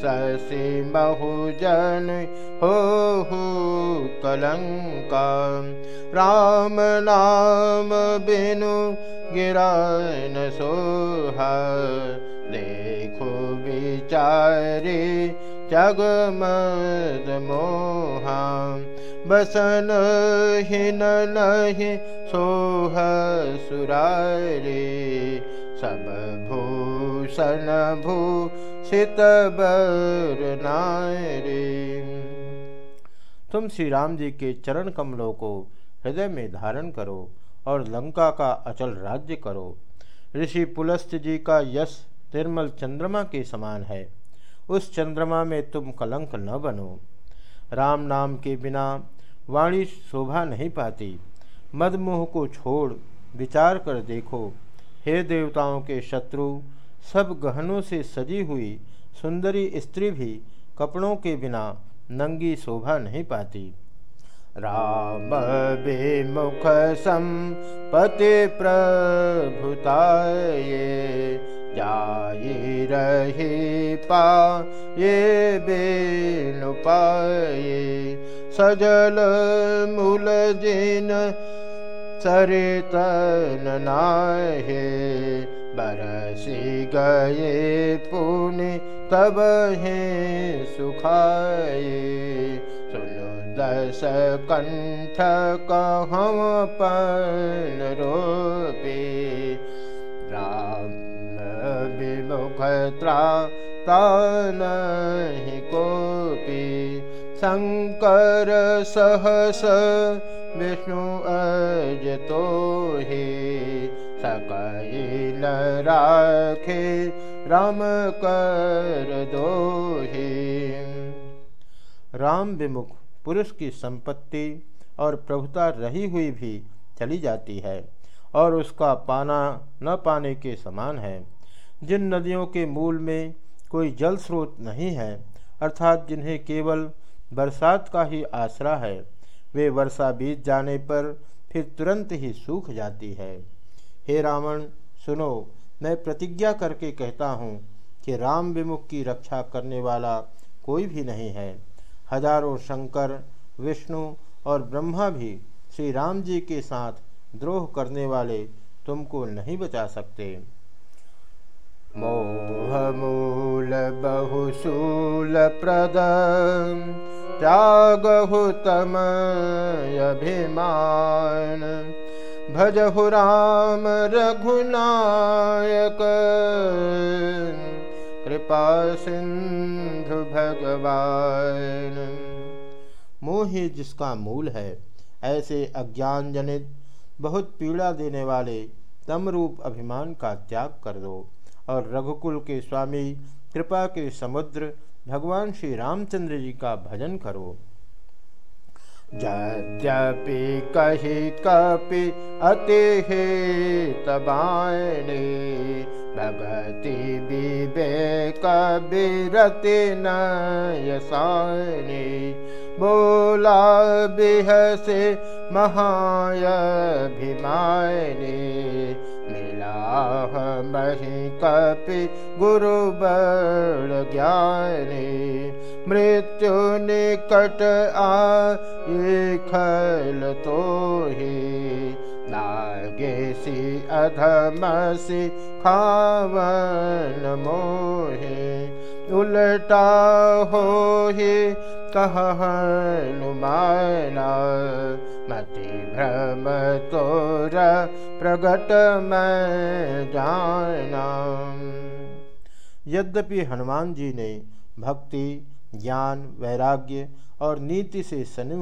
शशि बहुजन हो कलंका। राम नाम बिनु गिरान सोहा। देखो विचारी जगमद मोहा। हिन नहीं सोह सुरारे। सब भूषण भूषित बर नारे तुम श्री राम जी के चरण कमलों को हृदय में धारण करो और लंका का अचल राज्य करो। ऋषि पुलस्त जी का यश तिरमल चंद्रमा के समान है। उस चंद्रमा में तुम कलंक न बनो। राम नाम के बिना वाणी शोभा नहीं पाती। मदमोह को छोड़ विचार कर देखो। हे देवताओं के शत्रु सब गहनों से सजी हुई सुंदरी स्त्री भी कपड़ों के बिना नंगी शोभा नहीं पाती। राम बेमुख संपति प्रभुताये, जाई रही पा ये बेनु पाए सजल मूल जिन सरितन नाहे बरसी गए पुण्य तब है सुखाए सुनो दस कंठ कहम पन रोपे। विमुखत्रा तानहि कोपि। शङ्कर सहस विष्णु अजतो हि सकैल राखे, राम कर दोहे। राम विमुख, पुरुष की संपत्ति और प्रभुता रही हुई भी चली जाती है और उसका पाना न पाने के समान है। जिन नदियों के मूल में कोई जल स्रोत नहीं है, अर्थात जिन्हें केवल बरसात का ही आसरा है, वे वर्षा बीत जाने पर फिर तुरंत ही सूख जाती है। हे रावण, सुनो, मैं प्रतिज्ञा करके कहता हूँ कि राम विमुख की रक्षा करने वाला कोई भी नहीं है। हज़ारों शंकर, विष्णु और ब्रह्मा भी श्री राम जी के साथ द्रोह करने वाले तुमको नहीं बचा सकते। मोह मूल बहुशूल प्रद, त्यागहु तम अभिमान। भजहु राम रघुनायक। कृपा सिंधु भगवान। मोह जिसका मूल है, ऐसे अज्ञान जनित बहुत पीड़ा देने वाले तम रूप अभिमान का त्याग कर दो। और रघुकुल के स्वामी कृपा के समुद्र भगवान श्री रामचंद्र जी का भजन करो। यद्यपि कहि कपि अतिहे तबायि भगवति बिबेकरति बोला बिहसे महयाभिमायणी मिलाह महि कपि गुरुबानि मृत्यु निकट आ खल तो ही नागे सी अधमसी खावन मोहे। उलटा हो ही कह हनुमाना, मति भ्रम तोर प्रगट में जाना। यद्यपि हनुमान जी ने भक्ति, ज्ञान, वैराग्य और नीति से सनु